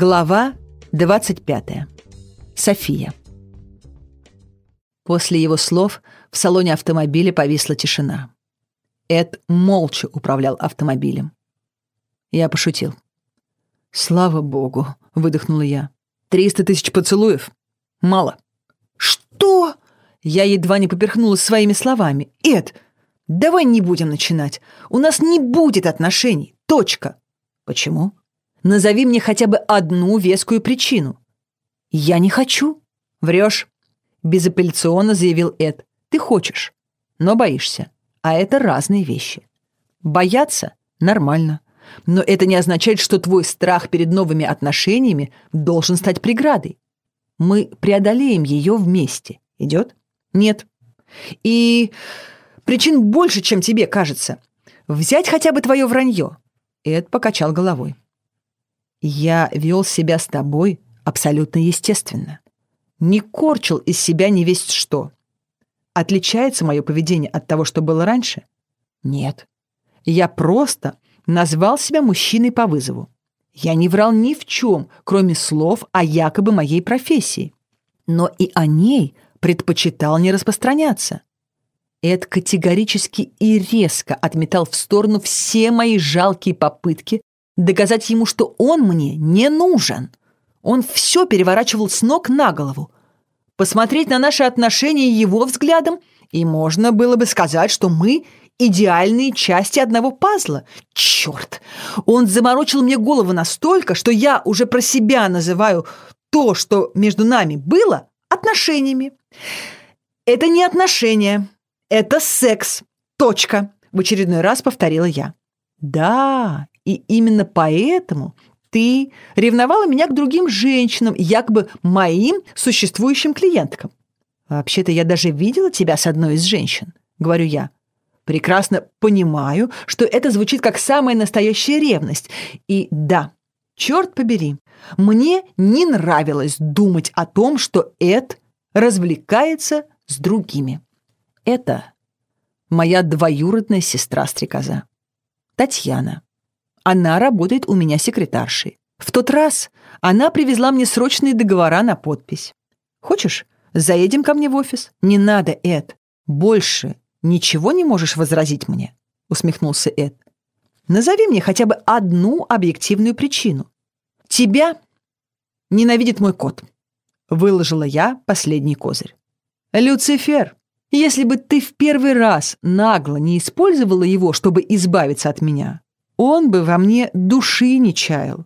Глава 25. София. После его слов в салоне автомобиля повисла тишина. Эд молча управлял автомобилем. Я пошутил. «Слава богу», — выдохнула я. «Триста тысяч поцелуев? Мало». «Что?» Я едва не поперхнулась своими словами. «Эд, давай не будем начинать. У нас не будет отношений. Точка». «Почему?» «Назови мне хотя бы одну вескую причину». «Я не хочу». «Врешь», — безапелляционно заявил Эд. «Ты хочешь, но боишься. А это разные вещи. Бояться — нормально. Но это не означает, что твой страх перед новыми отношениями должен стать преградой. Мы преодолеем ее вместе. Идет? Нет. И причин больше, чем тебе кажется. Взять хотя бы твое вранье. Эд покачал головой. Я вел себя с тобой абсолютно естественно. Не корчил из себя не весть что. Отличается мое поведение от того, что было раньше? Нет. Я просто назвал себя мужчиной по вызову. Я не врал ни в чем, кроме слов о якобы моей профессии. Но и о ней предпочитал не распространяться. Эд категорически и резко отметал в сторону все мои жалкие попытки доказать ему, что он мне не нужен. Он все переворачивал с ног на голову. Посмотреть на наши отношения его взглядом, и можно было бы сказать, что мы идеальные части одного пазла. Черт! Он заморочил мне голову настолько, что я уже про себя называю то, что между нами было, отношениями. Это не отношения, это секс. Точка. В очередной раз повторила я. Да, и именно поэтому ты ревновала меня к другим женщинам, якобы моим существующим клиенткам. Вообще-то я даже видела тебя с одной из женщин, говорю я. Прекрасно понимаю, что это звучит как самая настоящая ревность. И да, черт побери, мне не нравилось думать о том, что Эд развлекается с другими. Это моя двоюродная сестра-стрекоза. Татьяна. Она работает у меня секретаршей. В тот раз она привезла мне срочные договора на подпись. Хочешь, заедем ко мне в офис? Не надо, Эд. Больше ничего не можешь возразить мне?» — усмехнулся Эд. «Назови мне хотя бы одну объективную причину. Тебя ненавидит мой кот», — выложила я последний козырь. «Люцифер, если бы ты в первый раз нагло не использовала его, чтобы избавиться от меня, он бы во мне души не чаял.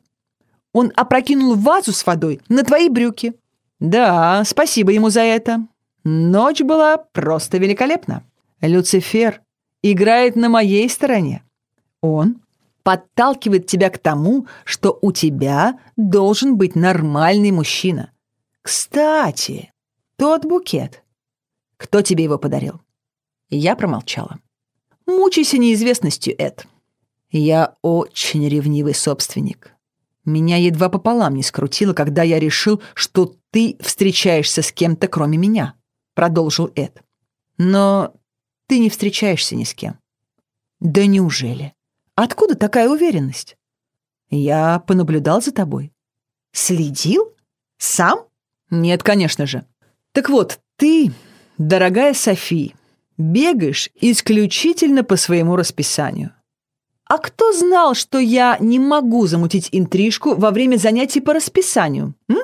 Он опрокинул вазу с водой на твои брюки. Да, спасибо ему за это. Ночь была просто великолепна. Люцифер играет на моей стороне. Он подталкивает тебя к тому, что у тебя должен быть нормальный мужчина. Кстати, тот букет. Кто тебе его подарил? Я промолчала. Мучайся неизвестностью, Эд. Я очень ревнивый собственник. Меня едва пополам не скрутило, когда я решил, что ты встречаешься с кем-то, кроме меня, продолжил Эд. Но ты не встречаешься ни с кем. Да неужели? Откуда такая уверенность? Я понаблюдал за тобой. Следил? Сам? Нет, конечно же. Так вот, ты, дорогая Софи, бегаешь исключительно по своему расписанию. А кто знал, что я не могу замутить интрижку во время занятий по расписанию? М?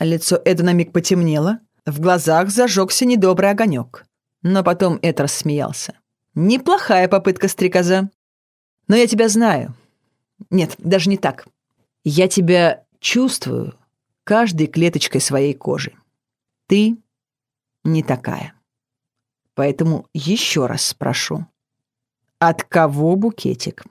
Лицо Эда на миг потемнело, в глазах зажегся недобрый огонек. Но потом Эд рассмеялся. «Неплохая попытка, стрекоза. Но я тебя знаю. Нет, даже не так. Я тебя чувствую каждой клеточкой своей кожи. Ты не такая. Поэтому еще раз спрошу. От кого букетик?»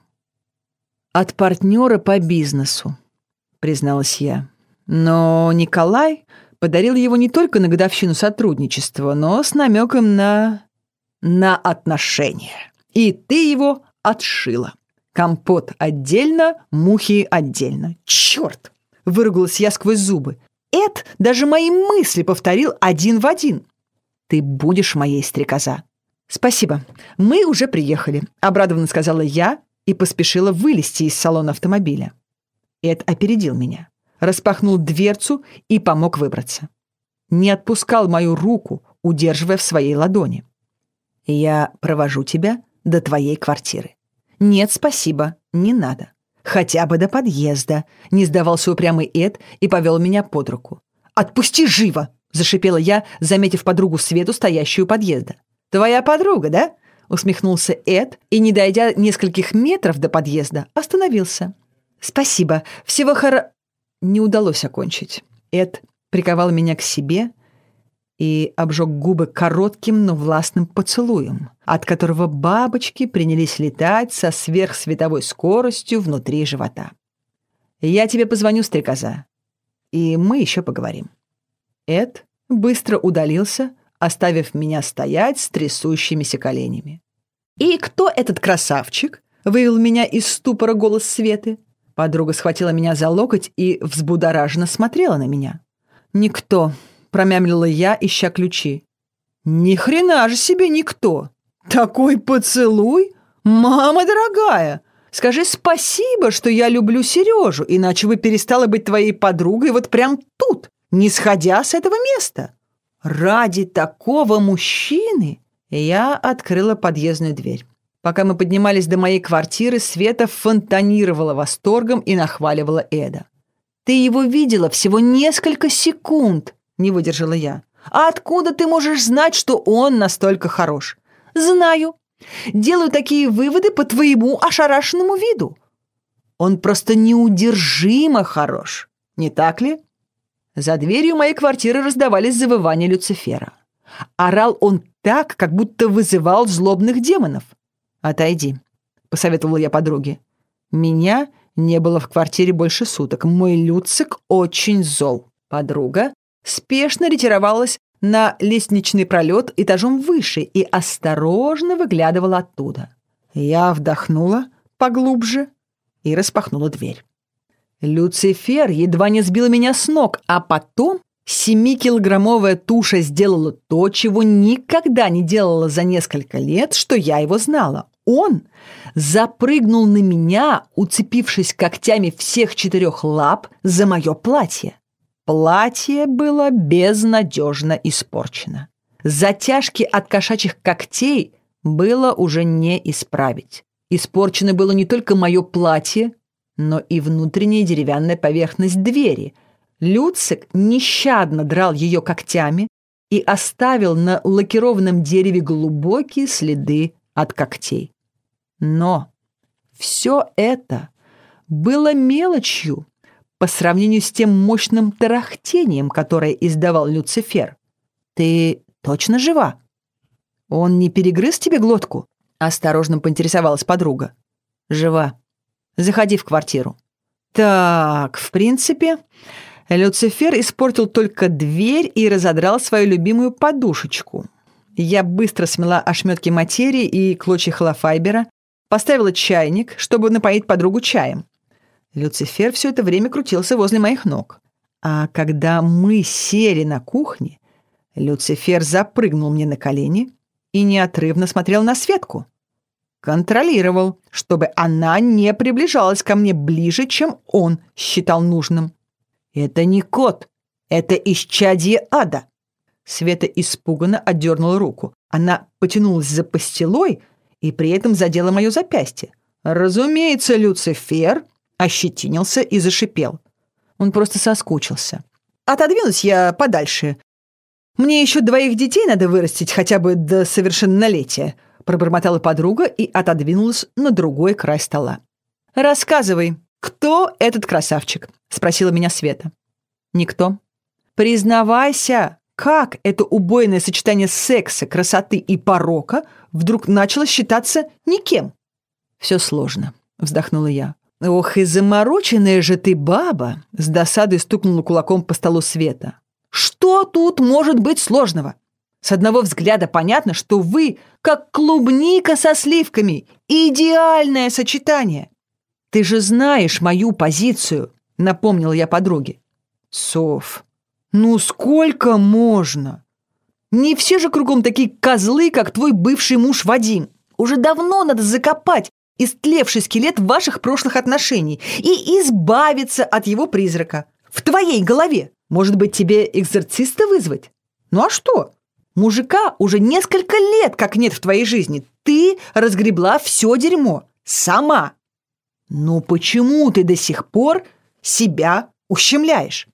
«От партнера по бизнесу», — призналась я. Но Николай подарил его не только на годовщину сотрудничества, но с намеком на... на отношения. И ты его отшила. Компот отдельно, мухи отдельно. Черт! Выругалась я сквозь зубы. Эд даже мои мысли повторил один в один. Ты будешь моей стрекоза. Спасибо. Мы уже приехали, обрадованно сказала я и поспешила вылезти из салона автомобиля. Эд опередил меня. распахнул дверцу и помог выбраться. Не отпускал мою руку, удерживая в своей ладони. «Я провожу тебя до твоей квартиры». «Нет, спасибо, не надо. Хотя бы до подъезда», — не сдавался упрямый Эд и повел меня под руку. «Отпусти живо!» — зашипела я, заметив подругу Свету, стоящую у подъезда. «Твоя подруга, да?» — усмехнулся Эд и, не дойдя нескольких метров до подъезда, остановился. «Спасибо. Всего хоро...» Не удалось окончить. Эд приковал меня к себе и обжег губы коротким, но властным поцелуем, от которого бабочки принялись летать со сверхсветовой скоростью внутри живота. «Я тебе позвоню, стрекоза, и мы еще поговорим». Эд быстро удалился, оставив меня стоять с трясущимися коленями. «И кто этот красавчик?» — вывел меня из ступора голос Светы. Подруга схватила меня за локоть и взбудораженно смотрела на меня. «Никто», — промямлила я, ища ключи. «Ни хрена же себе никто! Такой поцелуй! Мама дорогая! Скажи спасибо, что я люблю Сережу, иначе бы перестала быть твоей подругой вот прям тут, не сходя с этого места. Ради такого мужчины я открыла подъездную дверь. Пока мы поднимались до моей квартиры, Света фонтанировала восторгом и нахваливала Эда. «Ты его видела всего несколько секунд», — не выдержала я. «А откуда ты можешь знать, что он настолько хорош?» «Знаю. Делаю такие выводы по твоему ошарашенному виду. Он просто неудержимо хорош, не так ли?» За дверью моей квартиры раздавались завывания Люцифера. Орал он так, как будто вызывал злобных демонов. «Отойди», — посоветовала я подруге. «Меня не было в квартире больше суток. Мой Люцик очень зол». Подруга спешно ретировалась на лестничный пролет этажом выше и осторожно выглядывала оттуда. Я вдохнула поглубже и распахнула дверь. Люцифер едва не сбил меня с ног, а потом семикилограммовая туша сделала то, чего никогда не делала за несколько лет, что я его знала. Он запрыгнул на меня, уцепившись когтями всех четырех лап за мое платье. Платье было безнадежно испорчено. Затяжки от кошачьих когтей было уже не исправить. Испорчено было не только мое платье, но и внутренняя деревянная поверхность двери. Люцик нещадно драл ее когтями и оставил на лакированном дереве глубокие следы от когтей. Но все это было мелочью по сравнению с тем мощным тарахтением, которое издавал Люцифер. «Ты точно жива? Он не перегрыз тебе глотку?» Осторожно поинтересовалась подруга. «Жива», Заходи в квартиру». Так, в принципе, Люцифер испортил только дверь и разодрал свою любимую подушечку. Я быстро смела ошметки материи и клочья холофайбера, поставила чайник, чтобы напоить подругу чаем. Люцифер все это время крутился возле моих ног. А когда мы сели на кухне, Люцифер запрыгнул мне на колени и неотрывно смотрел на Светку. Контролировал, чтобы она не приближалась ко мне ближе, чем он считал нужным. «Это не кот, это исчадье ада!» Света испуганно отдернула руку. Она потянулась за пастилой и при этом задела мое запястье. Разумеется, Люцифер ощетинился и зашипел. Он просто соскучился. Отодвинусь я подальше. Мне еще двоих детей надо вырастить хотя бы до совершеннолетия пробормотала подруга и отодвинулась на другой край стола. «Рассказывай, кто этот красавчик?» — спросила меня Света. «Никто». «Признавайся, как это убойное сочетание секса, красоты и порока вдруг начало считаться никем?» «Все сложно», — вздохнула я. «Ох, и замороченная же ты баба!» — с досадой стукнула кулаком по столу Света. «Что тут может быть сложного? С одного взгляда понятно, что вы как клубника со сливками. Идеальное сочетание. Ты же знаешь мою позицию, напомнил я подруге. Сов, ну сколько можно? Не все же кругом такие козлы, как твой бывший муж Вадим. Уже давно надо закопать истлевший скелет ваших прошлых отношений и избавиться от его призрака. В твоей голове. Может быть, тебе экзорциста вызвать? Ну а что? Мужика уже несколько лет как нет в твоей жизни. Ты разгребла все дерьмо. Сама. Ну почему ты до сих пор себя ущемляешь?